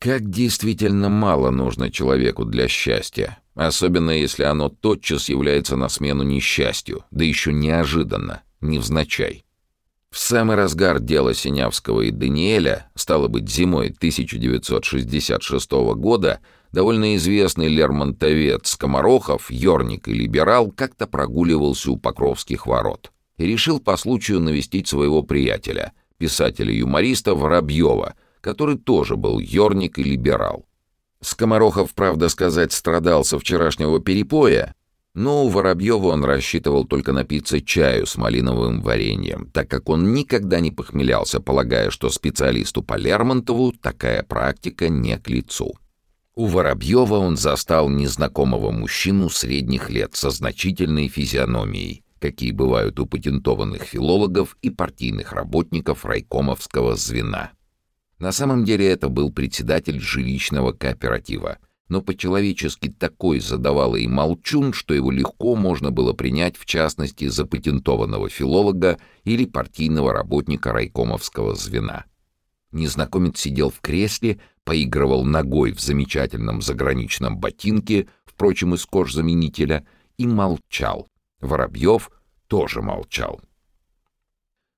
Как действительно мало нужно человеку для счастья, особенно если оно тотчас является на смену несчастью, да еще неожиданно, невзначай. В самый разгар дела Синявского и Даниэля, стало быть, зимой 1966 года, довольно известный лермонтовец Скоморохов, Йорник и Либерал как-то прогуливался у Покровских ворот и решил по случаю навестить своего приятеля, писателя-юмориста Воробьева — который тоже был ёрник и либерал. Скоморохов, правда сказать, страдал со вчерашнего перепоя, но у Воробьева он рассчитывал только напиться чаю с малиновым вареньем, так как он никогда не похмелялся, полагая, что специалисту по Лермонтову такая практика не к лицу. У Воробьева он застал незнакомого мужчину средних лет со значительной физиономией, какие бывают у патентованных филологов и партийных работников райкомовского звена. На самом деле это был председатель жилищного кооператива, но по-человечески такой задавалый молчун, что его легко можно было принять в частности за патентованного филолога или партийного работника райкомовского звена. Незнакомец сидел в кресле, поигрывал ногой в замечательном заграничном ботинке, впрочем, из кожзаменителя, и молчал. Воробьев тоже молчал.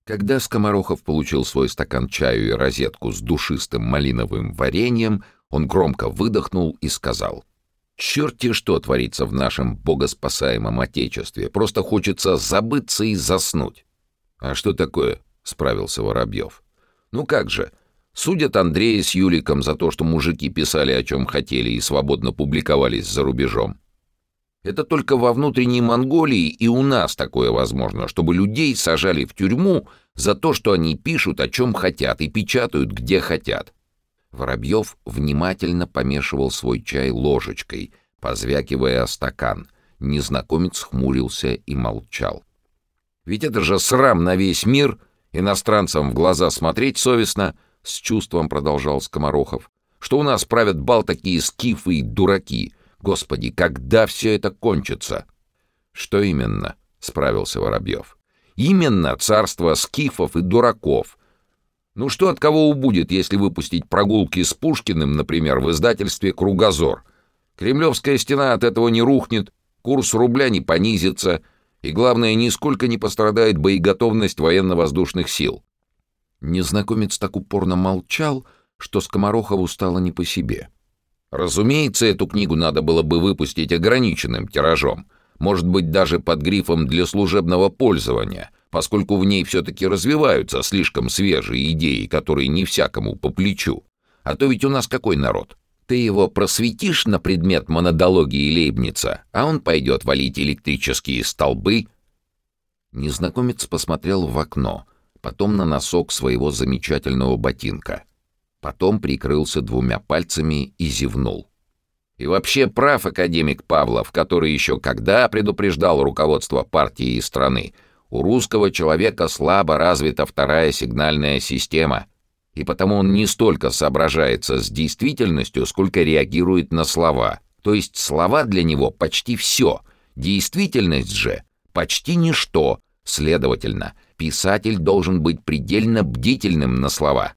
Когда Скоморохов получил свой стакан чаю и розетку с душистым малиновым вареньем, он громко выдохнул и сказал, «Черти что творится в нашем богоспасаемом Отечестве! Просто хочется забыться и заснуть!» «А что такое?» — справился Воробьев. «Ну как же, судят Андрея с Юликом за то, что мужики писали о чем хотели и свободно публиковались за рубежом. Это только во внутренней Монголии и у нас такое возможно, чтобы людей сажали в тюрьму за то, что они пишут о чем хотят и печатают где хотят. Воробьев внимательно помешивал свой чай ложечкой, позвякивая о стакан. Незнакомец хмурился и молчал. «Ведь это же срам на весь мир! Иностранцам в глаза смотреть совестно!» — с чувством продолжал Скоморохов. «Что у нас правят бал такие скифы и дураки!» Господи, когда все это кончится? Что именно? Справился Воробьев. Именно царство скифов и дураков. Ну что от кого убудет, если выпустить прогулки с Пушкиным, например, в издательстве «Кругозор»? Кремлевская стена от этого не рухнет, курс рубля не понизится, и, главное, нисколько не пострадает боеготовность военно-воздушных сил. Незнакомец так упорно молчал, что Скоморохову стало не по себе. Разумеется, эту книгу надо было бы выпустить ограниченным тиражом, может быть, даже под грифом «для служебного пользования», поскольку в ней все-таки развиваются слишком свежие идеи, которые не всякому по плечу. А то ведь у нас какой народ? Ты его просветишь на предмет монодологии Лейбница, а он пойдет валить электрические столбы. Незнакомец посмотрел в окно, потом на носок своего замечательного ботинка — Потом прикрылся двумя пальцами и зевнул. И вообще прав академик Павлов, который еще когда предупреждал руководство партии и страны, у русского человека слабо развита вторая сигнальная система, и потому он не столько соображается с действительностью, сколько реагирует на слова. То есть слова для него почти все, действительность же почти ничто. Следовательно, писатель должен быть предельно бдительным на слова.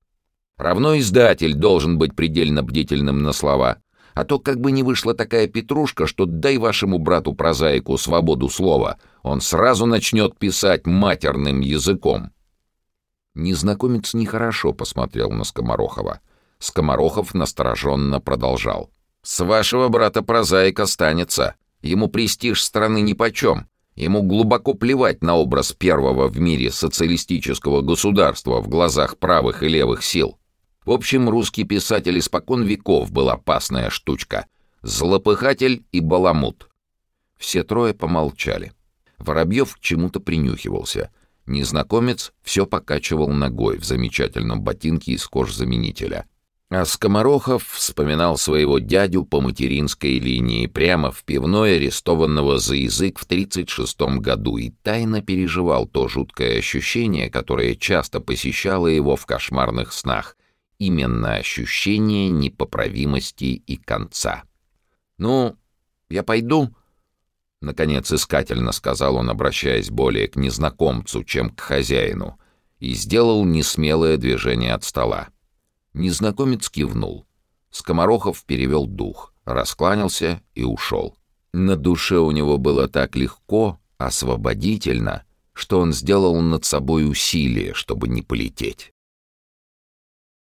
Равно издатель должен быть предельно бдительным на слова. А то как бы не вышла такая петрушка, что дай вашему брату-прозаику свободу слова, он сразу начнет писать матерным языком. Незнакомец нехорошо посмотрел на Скоморохова. Скоморохов настороженно продолжал. «С вашего брата-прозаика останется. Ему престиж страны нипочем. Ему глубоко плевать на образ первого в мире социалистического государства в глазах правых и левых сил. В общем, русский писатель испокон веков был опасная штучка. Злопыхатель и баламут. Все трое помолчали. Воробьев к чему-то принюхивался. Незнакомец все покачивал ногой в замечательном ботинке из кожзаменителя. А Скоморохов вспоминал своего дядю по материнской линии прямо в пивной, арестованного за язык в 36-м году, и тайно переживал то жуткое ощущение, которое часто посещало его в кошмарных снах — именно ощущение непоправимости и конца. «Ну, я пойду?» — наконец искательно сказал он, обращаясь более к незнакомцу, чем к хозяину, и сделал несмелое движение от стола. Незнакомец кивнул. Скоморохов перевел дух, раскланялся и ушел. На душе у него было так легко, освободительно, что он сделал над собой усилие, чтобы не полететь.